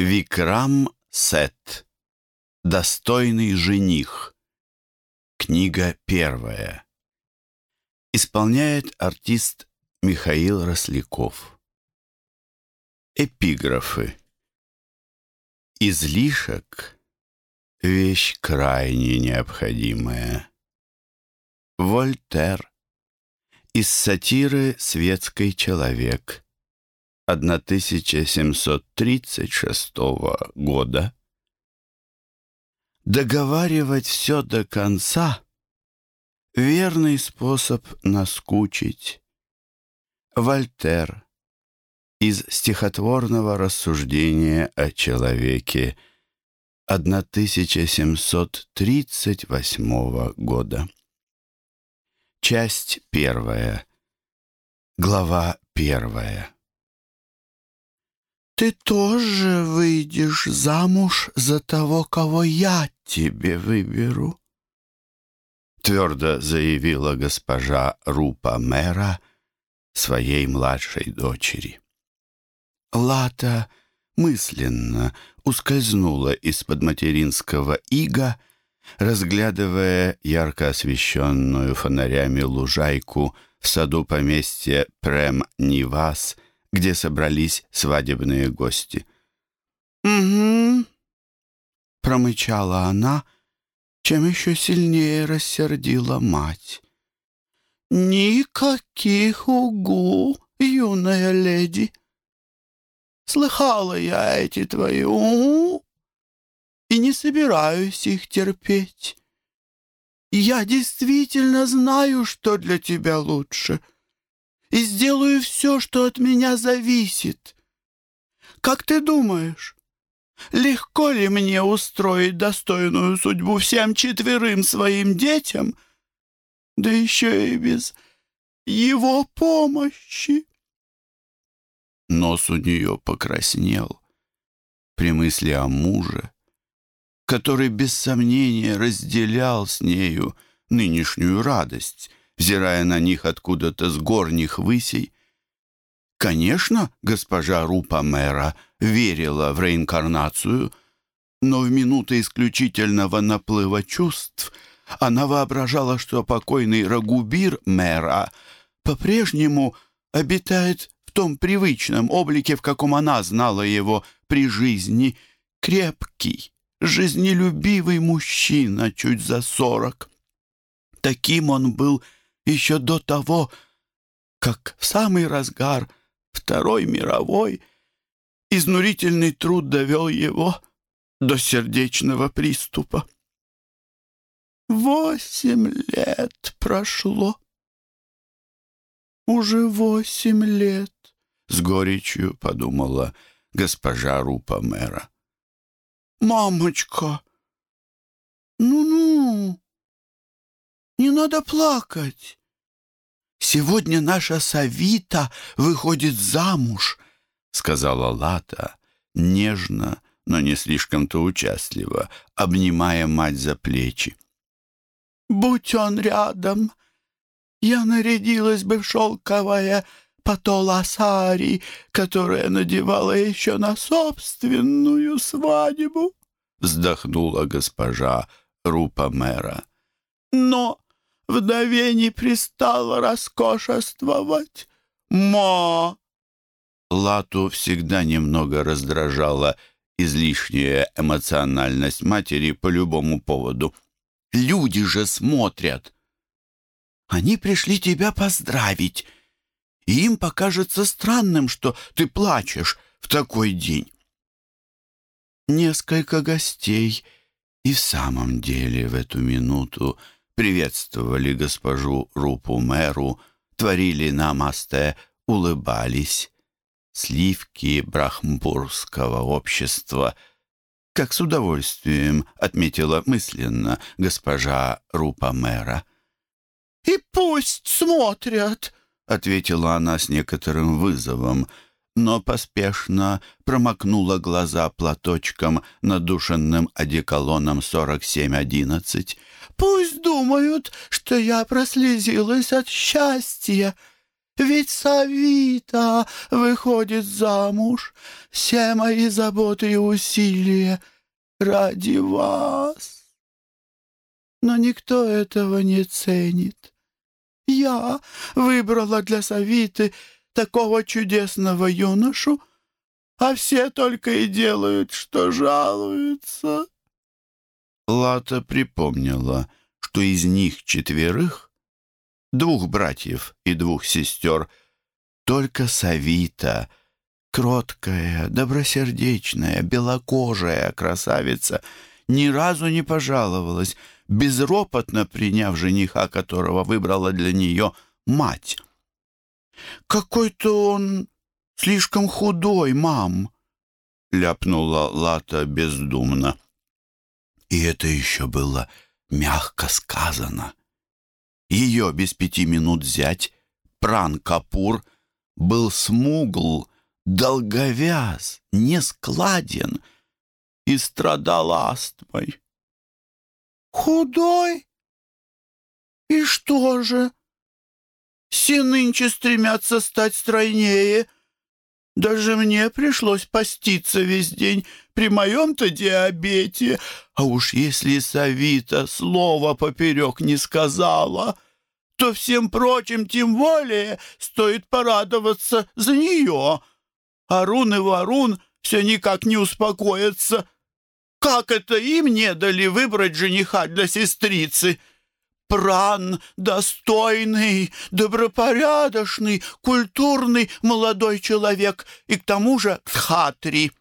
Викрам Сет. Достойный жених. Книга первая. Исполняет артист Михаил Росляков. Эпиграфы. Излишек — вещь крайне необходимая. Вольтер. Из сатиры «Светский человек» 1736 года. Договаривать все до конца — верный способ наскучить. Вольтер из стихотворного рассуждения о человеке 1738 года. Часть первая. Глава первая. «Ты тоже выйдешь замуж за того, кого я тебе выберу», твердо заявила госпожа Рупа Мэра своей младшей дочери. Лата мысленно ускользнула из-под материнского ига, разглядывая ярко освещенную фонарями лужайку в саду поместья Прем-Нивас — где собрались свадебные гости. «Угу», — промычала она, чем еще сильнее рассердила мать. «Никаких угу, юная леди. Слыхала я эти твои угу и не собираюсь их терпеть. Я действительно знаю, что для тебя лучше» и сделаю все, что от меня зависит. Как ты думаешь, легко ли мне устроить достойную судьбу всем четверым своим детям, да еще и без его помощи?» Нос у нее покраснел при мысли о муже, который без сомнения разделял с нею нынешнюю радость взирая на них откуда-то с горних высей. Конечно, госпожа Рупа Мэра верила в реинкарнацию, но в минуты исключительного наплыва чувств она воображала, что покойный Рагубир Мэра по-прежнему обитает в том привычном облике, в каком она знала его при жизни, крепкий, жизнелюбивый мужчина чуть за сорок. Таким он был еще до того, как в самый разгар Второй мировой изнурительный труд довел его до сердечного приступа. Восемь лет прошло. Уже восемь лет, — с горечью подумала госпожа Рупа мэра. «Мамочка, ну-ну, не надо плакать. «Сегодня наша Савита выходит замуж», — сказала Лата, нежно, но не слишком-то участливо, обнимая мать за плечи. «Будь он рядом, я нарядилась бы в шелковое патоласари, которое надевала еще на собственную свадьбу», — вздохнула госпожа Рупа мэра. «Но вдове не пристало роскошествовать. Ма!» Лату всегда немного раздражала излишняя эмоциональность матери по любому поводу. «Люди же смотрят!» «Они пришли тебя поздравить, и им покажется странным, что ты плачешь в такой день». Несколько гостей и в самом деле в эту минуту приветствовали госпожу Рупу-мэру, творили намасте, улыбались. Сливки брахмпурского общества, как с удовольствием отметила мысленно госпожа Рупа-мэра. «И пусть смотрят», — ответила она с некоторым вызовом, но поспешно промокнула глаза платочком, надушенным одеколоном 4711. Пусть думают, что я прослезилась от счастья. Ведь Савита выходит замуж. Все мои заботы и усилия ради вас. Но никто этого не ценит. Я выбрала для Савиты такого чудесного юношу, а все только и делают, что жалуются. Лата припомнила, что из них четверых, двух братьев и двух сестер, только Савита, кроткая, добросердечная, белокожая красавица, ни разу не пожаловалась, безропотно приняв жениха, которого выбрала для нее мать. «Какой-то он слишком худой, мам!» — ляпнула Лата бездумно. И это еще было мягко сказано. Ее без пяти минут взять, Пран Капур, был смугл, долговяз, нескладен и страдал астмой. «Худой? И что же? Все нынче стремятся стать стройнее. Даже мне пришлось поститься весь день при моем-то диабете. А уж если Савита слова поперек не сказала, то всем прочим тем более стоит порадоваться за нее. Арун и Варун все никак не успокоятся. Как это им не дали выбрать жениха для сестрицы?» Пран достойный, добропорядочный, культурный молодой человек и к тому же Кхатри.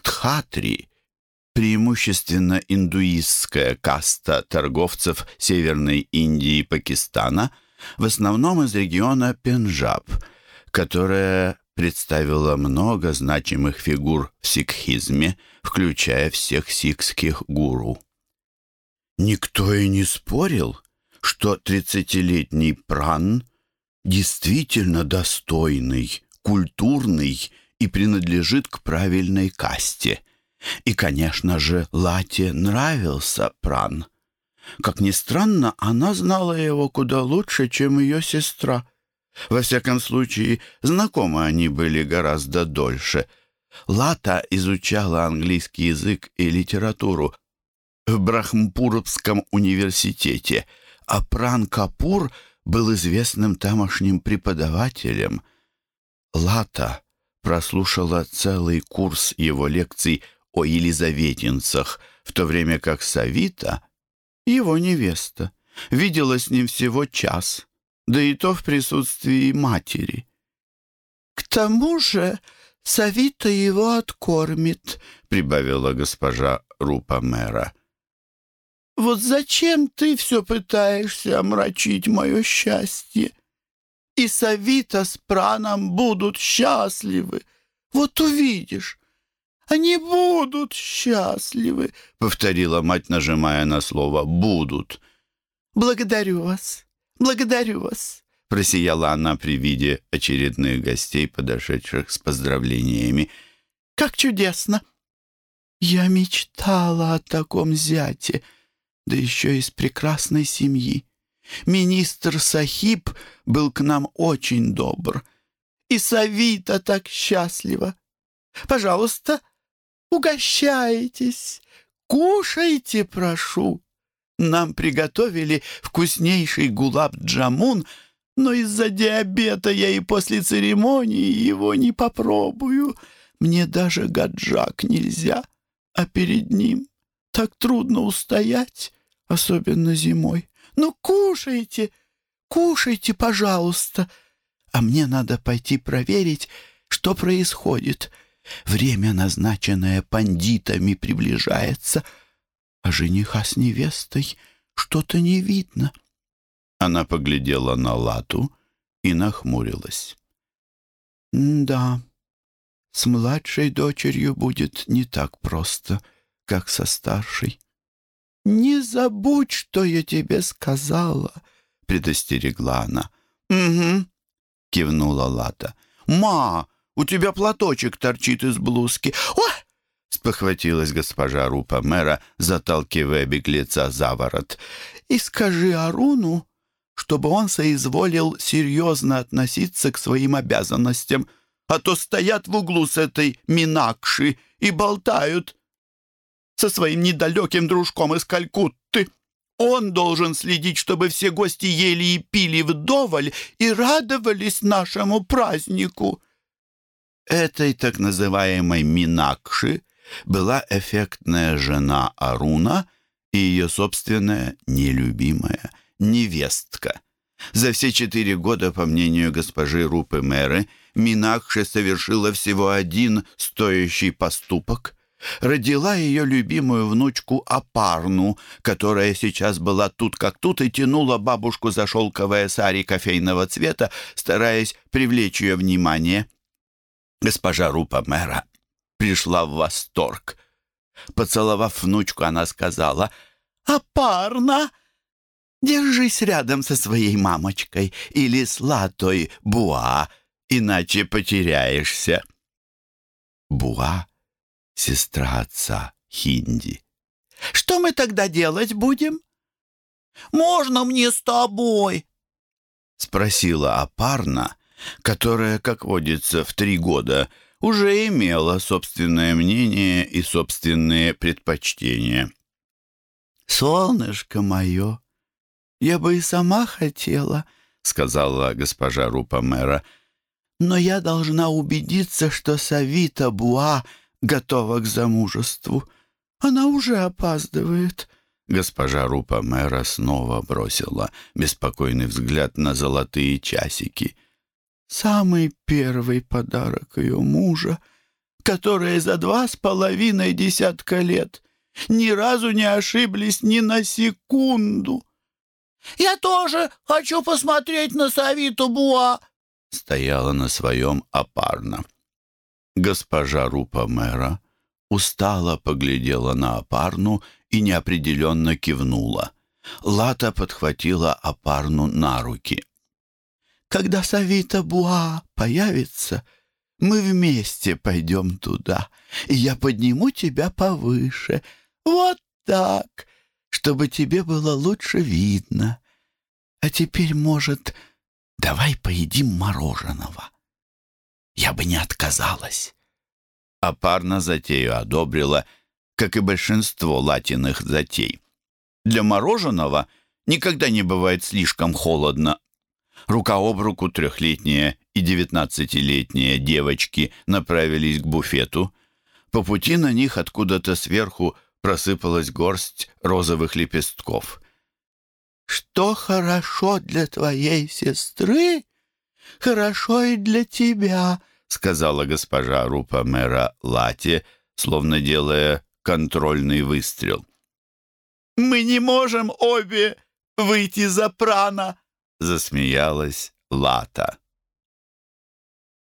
Кхатри — преимущественно индуистская каста торговцев Северной Индии и Пакистана, в основном из региона Пенджаб, которая представила много значимых фигур в сикхизме, включая всех сикхских гуру. Никто и не спорил, что тридцатилетний Пран действительно достойный, культурный и принадлежит к правильной касте. И, конечно же, Лате нравился Пран. Как ни странно, она знала его куда лучше, чем ее сестра. Во всяком случае, знакомы они были гораздо дольше. Лата изучала английский язык и литературу в Брахмпуровском университете, а Пран Капур был известным тамошним преподавателем. Лата прослушала целый курс его лекций о елизаветинцах, в то время как Савита, его невеста, видела с ним всего час, да и то в присутствии матери. «К тому же Савита его откормит», — прибавила госпожа Рупа мэра. Вот зачем ты все пытаешься омрачить мое счастье? И Савита с Праном будут счастливы. Вот увидишь, они будут счастливы, — повторила мать, нажимая на слово «будут». «Благодарю вас, благодарю вас», — просияла она при виде очередных гостей, подошедших с поздравлениями. «Как чудесно! Я мечтала о таком зяте» да еще из прекрасной семьи. Министр Сахиб был к нам очень добр. И Савита так счастлива. Пожалуйста, угощайтесь, кушайте, прошу. Нам приготовили вкуснейший гулаб-джамун, но из-за диабета я и после церемонии его не попробую. Мне даже гаджак нельзя, а перед ним так трудно устоять, особенно зимой. Ну, кушайте, кушайте, пожалуйста. А мне надо пойти проверить, что происходит. Время, назначенное пандитами, приближается, а жениха с невестой что-то не видно. Она поглядела на Лату и нахмурилась. «Да, с младшей дочерью будет не так просто», как со старшей. «Не забудь, что я тебе сказала», — предостерегла она. «Угу», — кивнула Лата. «Ма, у тебя платочек торчит из блузки». «О!» — спохватилась госпожа Рупа мэра, заталкивая беглеца за ворот. «И скажи Аруну, чтобы он соизволил серьезно относиться к своим обязанностям, а то стоят в углу с этой Минакши и болтают со своим недалеким дружком из Калькутты. Он должен следить, чтобы все гости ели и пили вдоволь и радовались нашему празднику». Этой так называемой Минакши была эффектная жена Аруна и ее собственная нелюбимая невестка. За все четыре года, по мнению госпожи Рупы Мэры, Минакши совершила всего один стоящий поступок. Родила ее любимую внучку Апарну, которая сейчас была тут как тут и тянула бабушку за шелковое сари кофейного цвета, стараясь привлечь ее внимание. Госпожа Рупа Мэра пришла в восторг. Поцеловав внучку, она сказала, «Апарна, держись рядом со своей мамочкой или с Латой Буа, иначе потеряешься». Буа — сестра отца Хинди. «Что мы тогда делать будем?» «Можно мне с тобой?» — спросила Апарна, которая, как водится, в три года уже имела собственное мнение и собственные предпочтения. «Солнышко мое, я бы и сама хотела», — сказала госпожа Рупа мэра, «но я должна убедиться, что Савита Буа готова к замужеству. Она уже опаздывает». Госпожа Рупа мэра снова бросила беспокойный взгляд на золотые часики — самый первый подарок ее мужа, которые за два с половиной десятка лет ни разу не ошиблись ни на секунду. «Я тоже хочу посмотреть на Савиту Буа», — стояла на своем опарно. Госпожа Рупа мэра устало поглядела на опарну и неопределенно кивнула. Лата подхватила опарну на руки. Когда Савита Буа появится, мы вместе пойдем туда, и я подниму тебя повыше. Вот так, чтобы тебе было лучше видно. А теперь, может, давай поедим мороженого? Я бы не отказалась. А парна затею одобрила, как и большинство латиных затей. Для мороженого никогда не бывает слишком холодно, Рука об руку трехлетняя и девятнадцатилетняя девочки направились к буфету. По пути на них откуда-то сверху просыпалась горсть розовых лепестков. «Что хорошо для твоей сестры, хорошо и для тебя», — сказала госпожа Рупа мэра Лати, словно делая контрольный выстрел. «Мы не можем обе выйти за прана», засмеялась Лата.